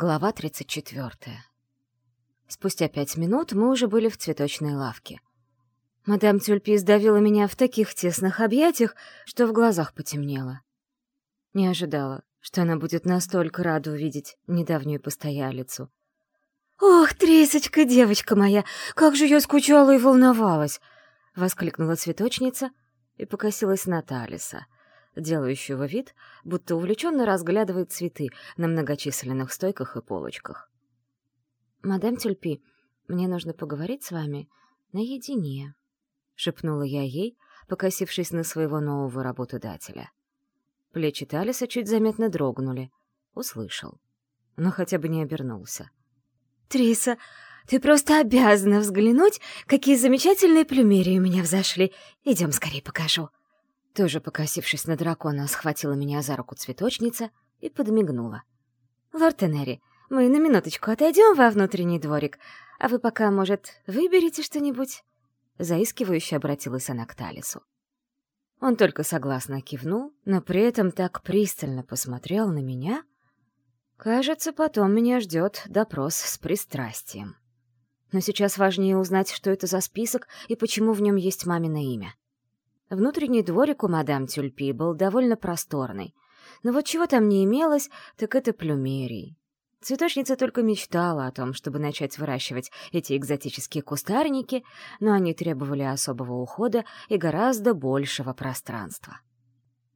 Глава 34. Спустя пять минут мы уже были в цветочной лавке. Мадам Тюльпи сдавила меня в таких тесных объятиях, что в глазах потемнело. Не ожидала, что она будет настолько рада увидеть недавнюю постоялицу. «Ох, Тресочка, девочка моя, как же я скучала и волновалась!» — воскликнула цветочница и покосилась на Талиса — делающего вид, будто увлеченно разглядывает цветы на многочисленных стойках и полочках. «Мадам Тюльпи, мне нужно поговорить с вами наедине», — шепнула я ей, покосившись на своего нового работодателя. Плечи Талиса чуть заметно дрогнули. Услышал. Но хотя бы не обернулся. «Триса, ты просто обязана взглянуть, какие замечательные плюмерии у меня взошли. Идем скорее покажу». Тоже покосившись на дракона, схватила меня за руку цветочница и подмигнула. «Лорд Энери, мы на минуточку отойдем во внутренний дворик, а вы пока, может, выберете что-нибудь?» Заискивающе обратилась она к Талису. Он только согласно кивнул, но при этом так пристально посмотрел на меня. Кажется, потом меня ждет допрос с пристрастием. Но сейчас важнее узнать, что это за список и почему в нем есть мамино имя. Внутренний дворик у мадам Тюльпи был довольно просторный. Но вот чего там не имелось, так это плюмерий. Цветочница только мечтала о том, чтобы начать выращивать эти экзотические кустарники, но они требовали особого ухода и гораздо большего пространства.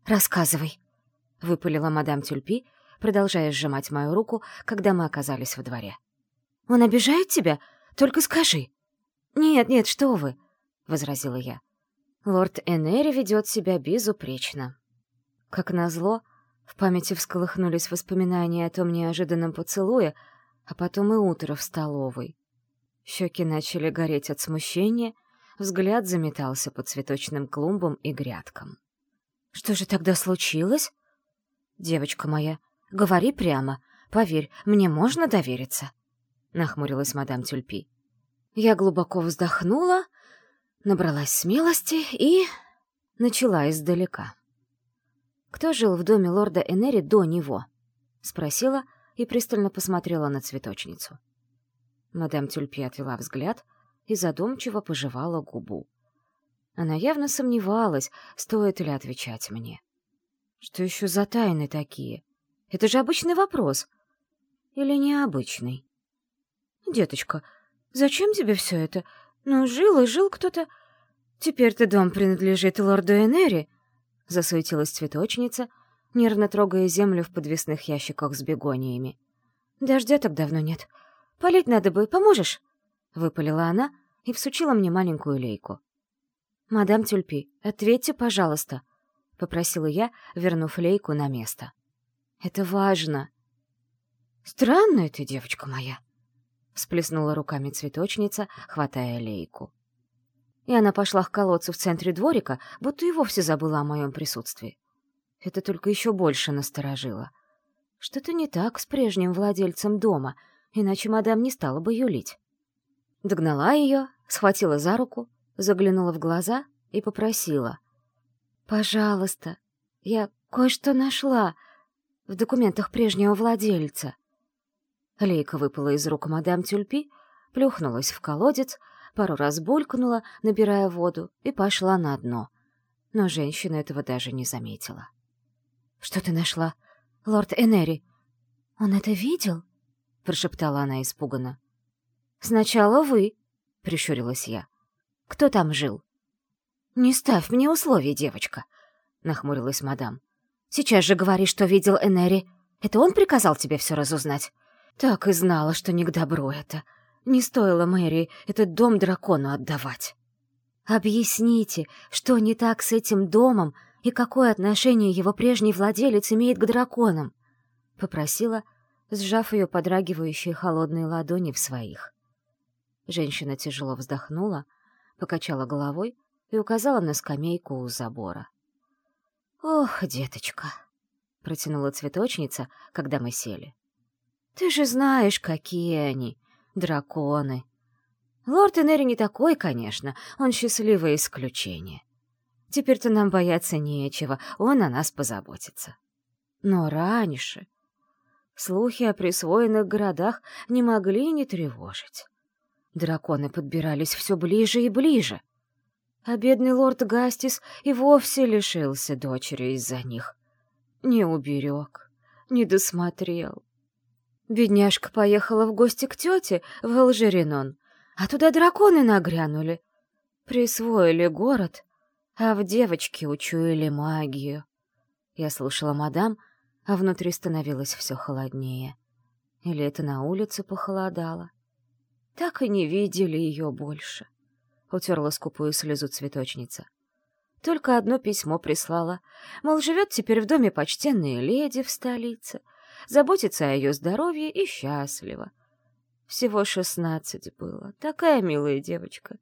«Рассказывай», — выпалила мадам Тюльпи, продолжая сжимать мою руку, когда мы оказались во дворе. «Он обижает тебя? Только скажи». «Нет, нет, что вы», — возразила я. Лорд Энери ведет себя безупречно. Как назло, в памяти всколыхнулись воспоминания о том неожиданном поцелуе, а потом и утро в столовой. Щеки начали гореть от смущения, взгляд заметался по цветочным клумбам и грядкам. «Что же тогда случилось?» «Девочка моя, говори прямо. Поверь, мне можно довериться?» — нахмурилась мадам Тюльпи. Я глубоко вздохнула — Набралась смелости и... начала издалека. «Кто жил в доме лорда Энери до него?» — спросила и пристально посмотрела на цветочницу. Мадам Тюльпи отвела взгляд и задумчиво пожевала губу. Она явно сомневалась, стоит ли отвечать мне. Что еще за тайны такие? Это же обычный вопрос. Или необычный? «Деточка, зачем тебе все это? «Ну, жил и жил кто-то. Теперь-то дом принадлежит лорду Энери», — засуетилась цветочница, нервно трогая землю в подвесных ящиках с бегониями. «Дождя так давно нет. Полить надо бы, поможешь?» — выпалила она и всучила мне маленькую лейку. «Мадам Тюльпи, ответьте, пожалуйста», — попросила я, вернув лейку на место. «Это важно». «Странная ты, девочка моя», — всплеснула руками цветочница, хватая лейку. И она пошла к колодцу в центре дворика, будто и вовсе забыла о моем присутствии. Это только еще больше насторожило. Что-то не так с прежним владельцем дома, иначе мадам не стала бы юлить. Догнала ее, схватила за руку, заглянула в глаза и попросила. «Пожалуйста, я кое-что нашла в документах прежнего владельца». Лейка выпала из рук мадам Тюльпи, плюхнулась в колодец, пару раз булькнула, набирая воду, и пошла на дно. Но женщина этого даже не заметила. «Что ты нашла? Лорд Энери?» «Он это видел?» — прошептала она испуганно. «Сначала вы», — прищурилась я. «Кто там жил?» «Не ставь мне условий, девочка», — нахмурилась мадам. «Сейчас же говори, что видел Энери. Это он приказал тебе все разузнать?» Так и знала, что не к добру это. Не стоило Мэри этот дом дракону отдавать. Объясните, что не так с этим домом и какое отношение его прежний владелец имеет к драконам? Попросила, сжав ее подрагивающие холодные ладони в своих. Женщина тяжело вздохнула, покачала головой и указала на скамейку у забора. «Ох, деточка!» — протянула цветочница, когда мы сели. Ты же знаешь, какие они, драконы. Лорд Энери не такой, конечно, он счастливое исключение. Теперь-то нам бояться нечего, он о нас позаботится. Но раньше... слухи о присвоенных городах не могли не тревожить. Драконы подбирались все ближе и ближе. А бедный лорд Гастис и вовсе лишился дочери из-за них. Не уберег, не досмотрел. Бедняжка поехала в гости к тете в Алжеринон, а туда драконы нагрянули. Присвоили город, а в девочке учуяли магию. Я слушала мадам, а внутри становилось все холоднее. Или это на улице похолодало? Так и не видели ее больше. Утерла скупую слезу цветочница. Только одно письмо прислала. Мол, живет теперь в доме почтенная леди в столице — заботится о ее здоровье и счастлива. Всего шестнадцать было, такая милая девочка.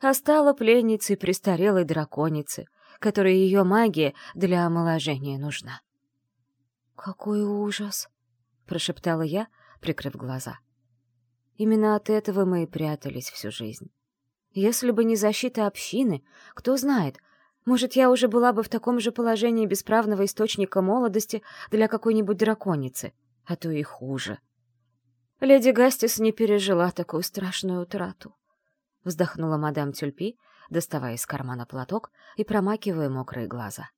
А стала пленницей престарелой драконицы, которой ее магия для омоложения нужна. «Какой ужас!» — прошептала я, прикрыв глаза. Именно от этого мы и прятались всю жизнь. Если бы не защита общины, кто знает, может, я уже была бы в таком же положении бесправного источника молодости для какой-нибудь драконицы, а то и хуже. Леди Гастис не пережила такую страшную утрату. Вздохнула мадам Тюльпи, доставая из кармана платок и промакивая мокрые глаза.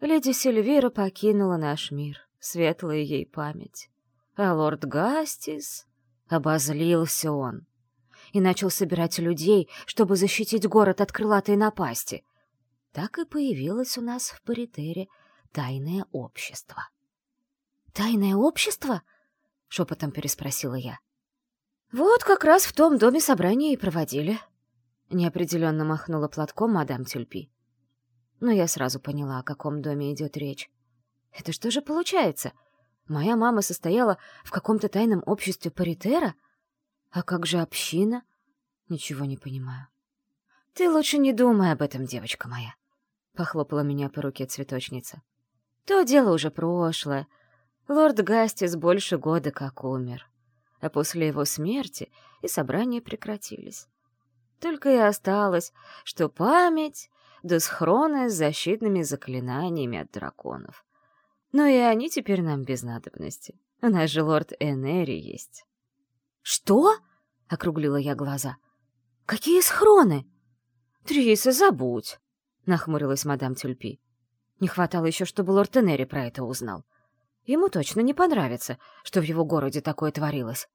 Леди Сильвира покинула наш мир, светлая ей память. А лорд Гастис... Обозлился он и начал собирать людей, чтобы защитить город от крылатой напасти — так и появилось у нас в Паритере тайное общество. «Тайное общество?» — шепотом переспросила я. «Вот как раз в том доме собрания и проводили», — неопределенно махнула платком мадам Тюльпи. Но я сразу поняла, о каком доме идет речь. «Это что же получается? Моя мама состояла в каком-то тайном обществе Паритера? А как же община? Ничего не понимаю». «Ты лучше не думай об этом, девочка моя. — похлопала меня по руке цветочница. «То дело уже прошлое. Лорд Гастис больше года как умер. А после его смерти и собрания прекратились. Только и осталось, что память да схроны с защитными заклинаниями от драконов. Но и они теперь нам без надобности. У нас же лорд Энери есть». «Что?» — округлила я глаза. «Какие схроны?» «Триса, забудь!» — нахмурилась мадам Тюльпи. Не хватало еще, чтобы лорд Тенери про это узнал. Ему точно не понравится, что в его городе такое творилось.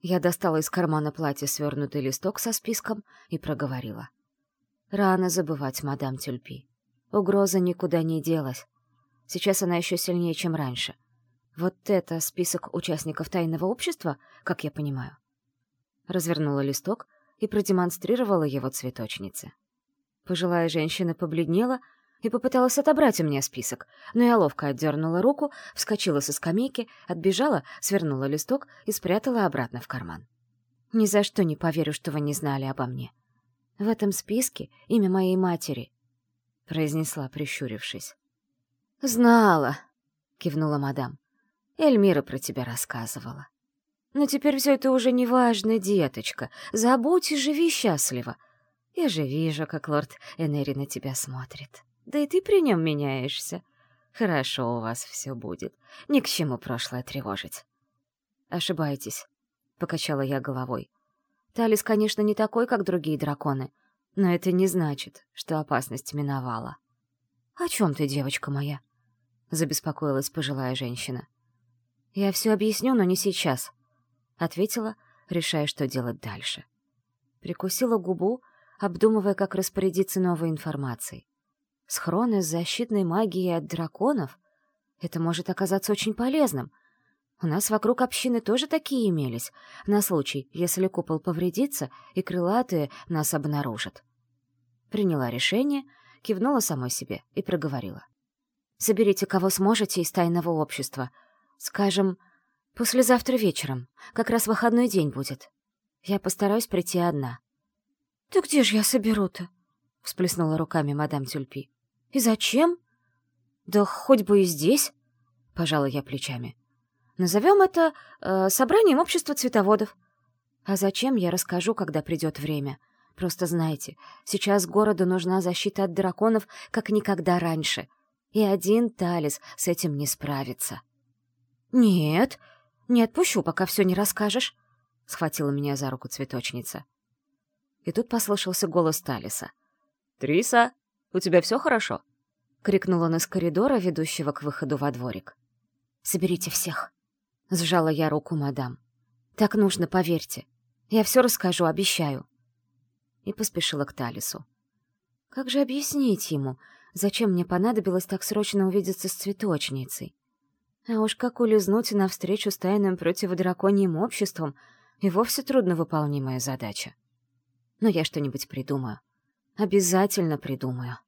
Я достала из кармана платья свернутый листок со списком и проговорила. Рано забывать мадам Тюльпи. Угроза никуда не делась. Сейчас она еще сильнее, чем раньше. Вот это список участников тайного общества, как я понимаю. Развернула листок и продемонстрировала его цветочнице. Пожилая женщина побледнела и попыталась отобрать у меня список, но я ловко отдернула руку, вскочила со скамейки, отбежала, свернула листок и спрятала обратно в карман. «Ни за что не поверю, что вы не знали обо мне. В этом списке имя моей матери», — произнесла, прищурившись. «Знала», — кивнула мадам. «Эльмира про тебя рассказывала». «Но теперь все это уже не важно, деточка. Забудь и живи счастливо. Я же вижу, как лорд Энери на тебя смотрит. Да и ты при нем меняешься. Хорошо у вас все будет. Ни к чему прошлое тревожить. Ошибаетесь, — покачала я головой. Талис, конечно, не такой, как другие драконы, но это не значит, что опасность миновала. «О чем ты, девочка моя?» — забеспокоилась пожилая женщина. «Я все объясню, но не сейчас», — ответила, решая, что делать дальше. Прикусила губу, обдумывая, как распорядиться новой информацией. Схроны с защитной магией от драконов — это может оказаться очень полезным. У нас вокруг общины тоже такие имелись, на случай, если купол повредится и крылатые нас обнаружат. Приняла решение, кивнула самой себе и проговорила. «Соберите, кого сможете из тайного общества. Скажем, послезавтра вечером, как раз выходной день будет. Я постараюсь прийти одна». «Да где же я соберу-то?» — всплеснула руками мадам Тюльпи. «И зачем?» «Да хоть бы и здесь», — пожала я плечами. «Назовем это э, собранием общества цветоводов. А зачем, я расскажу, когда придет время. Просто знайте, сейчас городу нужна защита от драконов, как никогда раньше, и один Талис с этим не справится». «Нет, не отпущу, пока все не расскажешь», — схватила меня за руку цветочница. И тут послышался голос Талиса. «Триса, у тебя все хорошо?» — крикнул он из коридора, ведущего к выходу во дворик. «Соберите всех», — сжала я руку мадам. «Так нужно, поверьте. Я все расскажу, обещаю». И поспешила к Талису. Как же объяснить ему, зачем мне понадобилось так срочно увидеться с цветочницей? А уж как улизнуть навстречу с тайным противодраконьим обществом и вовсе трудновыполнимая задача. Но я что-нибудь придумаю. Обязательно придумаю.